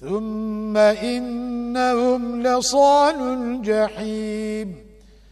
ثم إنهم لصال الجحيم.